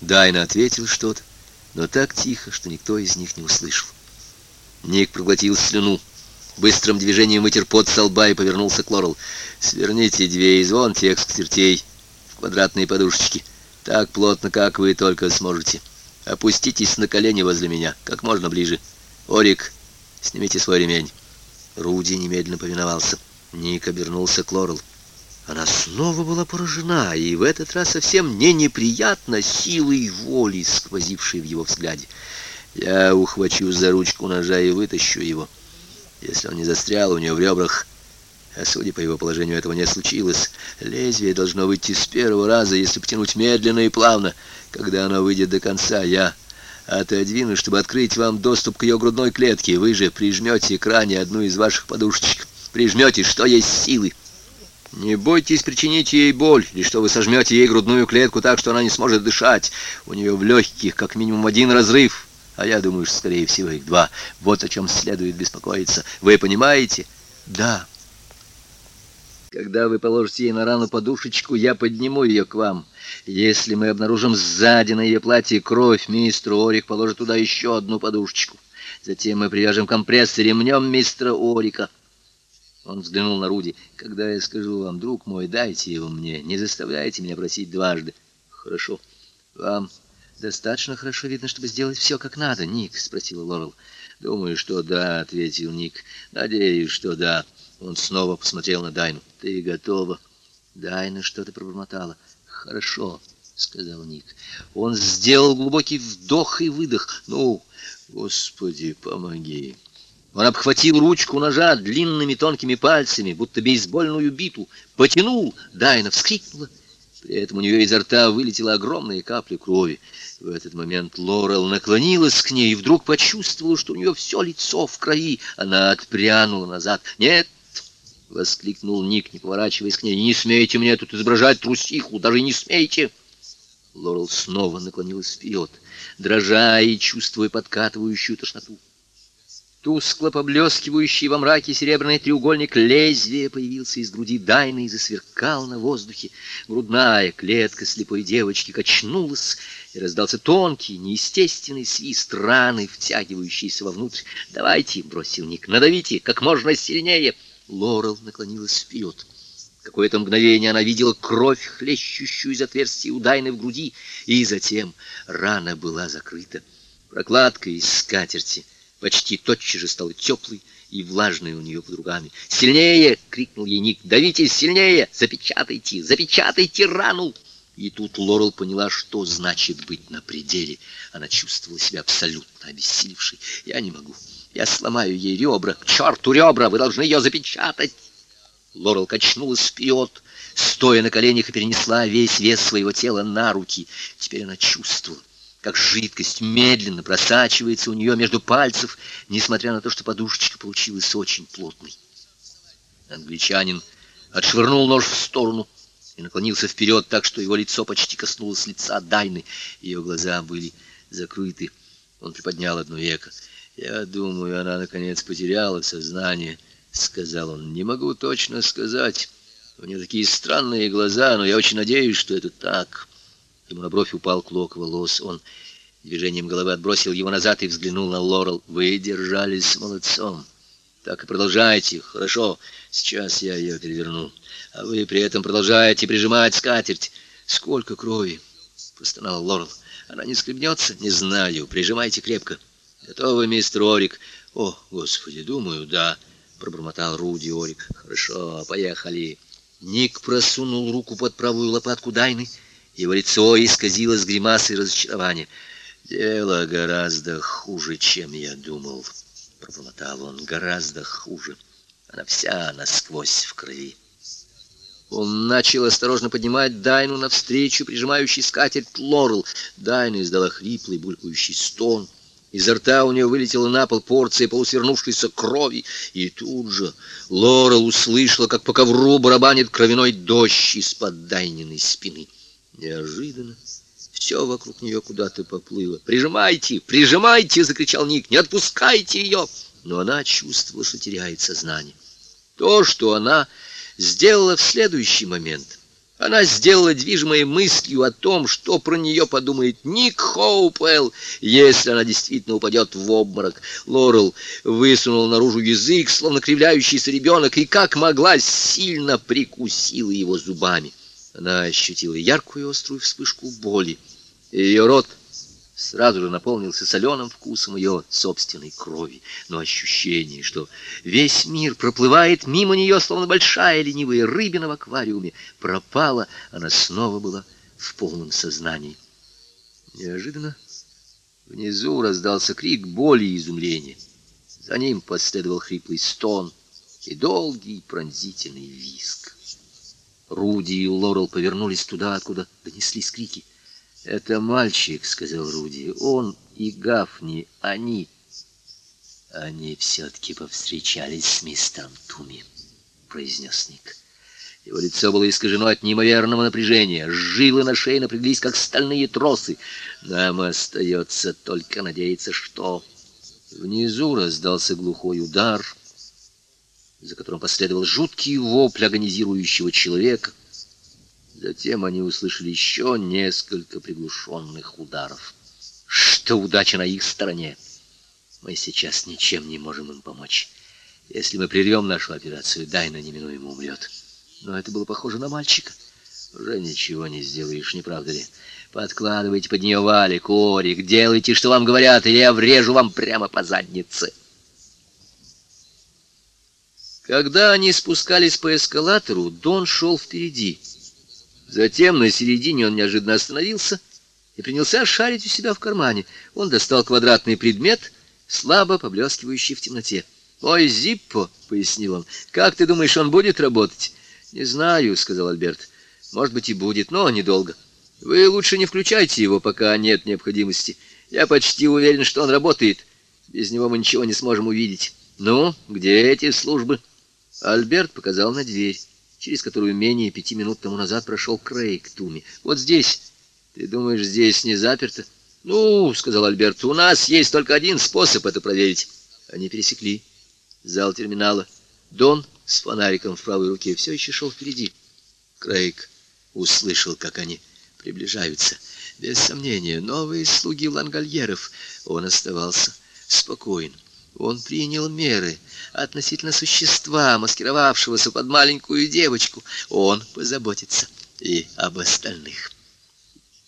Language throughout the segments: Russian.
Дайна ответил что-то, но так тихо, что никто из них не услышал. Ник проглотил слюну, быстрым движением вытер пот со лба и повернулся к Лорел. «Сверните две из вон тех скатертей в квадратные подушечки, так плотно, как вы только сможете. Опуститесь на колени возле меня, как можно ближе. Орик, снимите свой ремень». Руди немедленно повиновался. Ник обернулся к Лорел. Она снова была поражена, и в этот раз совсем не неприятно силой воли, сквозившей в его взгляде. Я ухвачу за ручку ножа и вытащу его. Если он не застрял у нее в ребрах, а судя по его положению, этого не случилось, лезвие должно выйти с первого раза, если потянуть медленно и плавно. Когда оно выйдет до конца, я отодвину, чтобы открыть вам доступ к ее грудной клетке. Вы же прижмете к ране одну из ваших подушечек. Прижмете, что есть силы. Не бойтесь причинить ей боль, или что вы сожмете ей грудную клетку так, что она не сможет дышать. У нее в легких как минимум один разрыв, а я думаю, что, скорее всего, их два. Вот о чем следует беспокоиться. Вы понимаете? Да. Когда вы положите ей на рану подушечку, я подниму ее к вам. Если мы обнаружим сзади на ее платье кровь, мистер Орик положит туда еще одну подушечку. Затем мы привяжем компресс ремнем мистера Орика. Он взглянул на Руди. «Когда я скажу вам, друг мой, дайте его мне. Не заставляйте меня просить дважды». «Хорошо. Вам достаточно хорошо видно, чтобы сделать все как надо, Ник?» — спросила Лорел. «Думаю, что да», — ответил Ник. «Надеюсь, что да». Он снова посмотрел на Дайну. «Ты готова?» Дайна что-то пробормотала. «Хорошо», — сказал Ник. Он сделал глубокий вдох и выдох. «Ну, Господи, помоги!» Он обхватил ручку ножа длинными тонкими пальцами, будто бейсбольную биту, потянул, Дайна вскрикнула. При этом у нее изо рта вылетела огромная капля крови. В этот момент Лорел наклонилась к ней и вдруг почувствовала, что у нее все лицо в крови. Она отпрянула назад. «Нет!» — воскликнул Ник, не поворачиваясь к ней. «Не смейте мне тут изображать трусиху, даже не смейте!» Лорел снова наклонилась вперед, дрожа и чувствуя подкатывающую тошноту. Тускло поблескивающий во мраке серебряный треугольник лезвия появился из груди Дайны и засверкал на воздухе. Грудная клетка слепой девочки качнулась, и раздался тонкий, неестественный свист раны, втягивающийся вовнутрь. «Давайте», — бросил Ник, — «надавите как можно сильнее». Лорел наклонилась вперед. Какое-то мгновение она видела кровь, хлещущую из отверстия у Дайны в груди, и затем рана была закрыта. Прокладка из скатерти — почти тотчас же стала теплой и влажной у нее под руками. «Сильнее!» — крикнул ей Ник. «Давите сильнее! Запечатайте! Запечатайте рану!» И тут Лорел поняла, что значит быть на пределе. Она чувствовала себя абсолютно обессилевшей. «Я не могу. Я сломаю ей ребра. К черту ребра! Вы должны ее запечатать!» Лорел качнулась вперед, стоя на коленях и перенесла весь вес своего тела на руки. Теперь она чувствовала, как жидкость медленно просачивается у нее между пальцев, несмотря на то, что подушечка получилась очень плотной. Англичанин отшвырнул нож в сторону и наклонился вперед так, что его лицо почти коснулось лица Дайны. Ее глаза были закрыты. Он приподнял одно веко. «Я думаю, она, наконец, потеряла сознание», — сказал он. «Не могу точно сказать. У нее такие странные глаза, но я очень надеюсь, что это так». Ему на бровь упал клок волос. Он движением головы отбросил его назад и взглянул на Лорел. «Вы держались молодцом. Так и продолжайте. Хорошо. Сейчас я ее переверну. А вы при этом продолжаете прижимать скатерть. Сколько крови?» — простонал Лорел. «Она не скребнется?» «Не знаю. Прижимайте крепко». «Готовы, мистер Орик?» «О, господи, думаю, да», — пробормотал Руди Орик. «Хорошо, поехали». Ник просунул руку под правую лопатку Дайны его лицо исказилось гримасой разочарования. «Дело гораздо хуже, чем я думал», — пробормотал он, — «гораздо хуже. Она вся насквозь в крови». Он начал осторожно поднимать Дайну навстречу, прижимающий скатерть Лорел. Дайна издала хриплый, булькающий стон. Изо рта у нее вылетела на пол порция полусвернувшейся крови, и тут же Лорел услышала, как по ковру барабанит кровяной дождь из-под Дайниной спины. Неожиданно все вокруг нее куда-то поплыло. «Прижимайте! Прижимайте!» — закричал Ник. «Не отпускайте ее!» Но она чувствовала, что теряет сознание. То, что она сделала в следующий момент, Она сделала движимой мыслью о том, что про нее подумает Ник Хоупелл, если она действительно упадет в обморок. Лорел высунул наружу язык, словно кривляющийся ребенок, и как могла сильно прикусила его зубами. Она ощутила яркую острую вспышку боли. Ее рот сразу же наполнился соленым вкусом ее собственной крови, но ощущение, что весь мир проплывает мимо нее, словно большая ленивая рыбина в аквариуме, пропало, она снова была в полном сознании. Неожиданно внизу раздался крик боли и изумления. За ним последовал хриплый стон и долгий пронзительный визг. Руди и Лорел повернулись туда, откуда донеслись крики. «Это мальчик», — сказал Руди. «Он и Гафни, они...» «Они все-таки повстречались с мистером Туми», — произнес Ник. Его лицо было искажено от неимоверного напряжения. Жилы на шее напряглись, как стальные тросы. Нам остается только надеяться, что... Внизу раздался глухой удар, за которым последовал жуткий вопль агонизирующего человека. Затем они услышали еще несколько приглушенных ударов. Что удача на их стороне. Мы сейчас ничем не можем им помочь. Если мы прервем нашу операцию, Дайна неминуемо умрет. Но это было похоже на мальчика. Уже ничего не сделаешь, не правда ли? Подкладывайте под нее валик, орик, делайте, что вам говорят, или я врежу вам прямо по заднице. Когда они спускались по эскалатору, Дон шел впереди. Затем на середине он неожиданно остановился и принялся шарить у себя в кармане. Он достал квадратный предмет, слабо поблескивающий в темноте. «Ой, Зиппо!» — пояснил он. «Как ты думаешь, он будет работать?» «Не знаю», — сказал Альберт. «Может быть, и будет, но недолго. Вы лучше не включайте его, пока нет необходимости. Я почти уверен, что он работает. Без него мы ничего не сможем увидеть. Ну, где эти службы?» Альберт показал на дверь через которую менее пяти минут тому назад прошел Крейг Туми. Вот здесь. Ты думаешь, здесь не заперто? Ну, сказал Альберт, у нас есть только один способ это проверить. Они пересекли зал терминала. Дон с фонариком в правой руке все еще шел впереди. Крейг услышал, как они приближаются. Без сомнения, новые слуги лангольеров. Он оставался спокоен. Он принял меры относительно существа, маскировавшегося под маленькую девочку. Он позаботится и об остальных.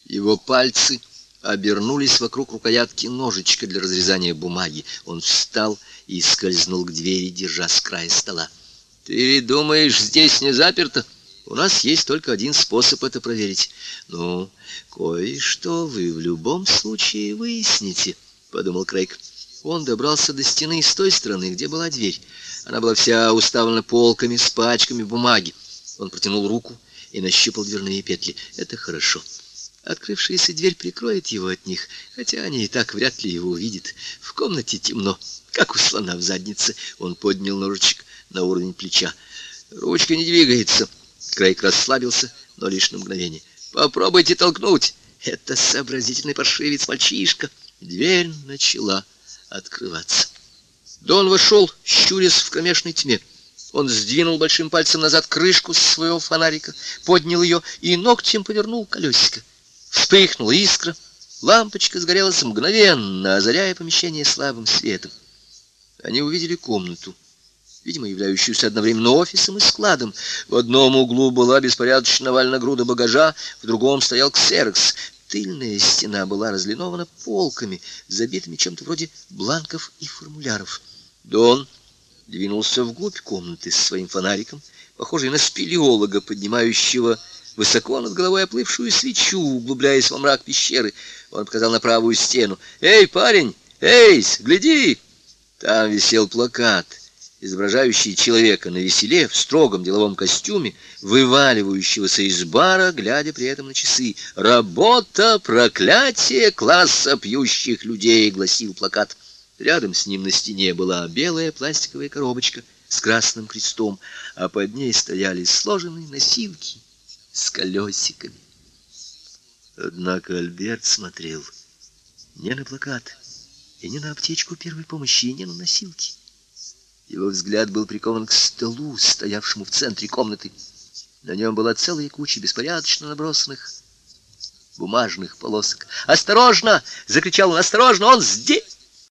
Его пальцы обернулись вокруг рукоятки ножичка для разрезания бумаги. Он встал и скользнул к двери, держа с края стола. «Ты думаешь, здесь не заперто? У нас есть только один способ это проверить. Ну, кое-что вы в любом случае выясните», — подумал Крейг. Он добрался до стены с той стороны, где была дверь. Она была вся уставлена полками с пачками бумаги. Он протянул руку и нащупал дверные петли. Это хорошо. Открывшаяся дверь прикроет его от них, хотя они и так вряд ли его увидят. В комнате темно, как у слона в заднице. Он поднял ножичек на уровень плеча. Ручка не двигается. Крейг расслабился, но лишь на мгновение. «Попробуйте толкнуть!» «Это сообразительный паршивец, мальчишка!» Дверь начала открываться. Дон вошел, щурясь в кромешной тьме. Он сдвинул большим пальцем назад крышку своего фонарика, поднял ее и ногтем повернул колесико. Вспыхнула искра, лампочка сгорелась мгновенно, озаряя помещение слабым светом. Они увидели комнату, видимо, являющуюся одновременно офисом и складом. В одном углу была беспорядочно навальна груда багажа, в другом стоял ксерокс. Тыльная стена была разлинована полками, забитыми чем-то вроде бланков и формуляров. Дон двинулся вглубь комнаты с своим фонариком, похожий на спелеолога, поднимающего высоко над головой оплывшую свечу, углубляясь во мрак пещеры. Он показал на правую стену. «Эй, парень! Эй, гляди!» Там висел плакат — изображающий человека на веселе в строгом деловом костюме, вываливающегося из бара, глядя при этом на часы. «Работа, проклятие класса пьющих людей!» — гласил плакат. Рядом с ним на стене была белая пластиковая коробочка с красным крестом, а под ней стояли сложенные носилки с колесиками. Однако Альберт смотрел не на плакат и не на аптечку первой помощи, и не на носилки. Его взгляд был прикован к столу, стоявшему в центре комнаты. На нем была целая куча беспорядочно набросанных бумажных полосок. «Осторожно!» — закричал он. «Осторожно! Он здесь!»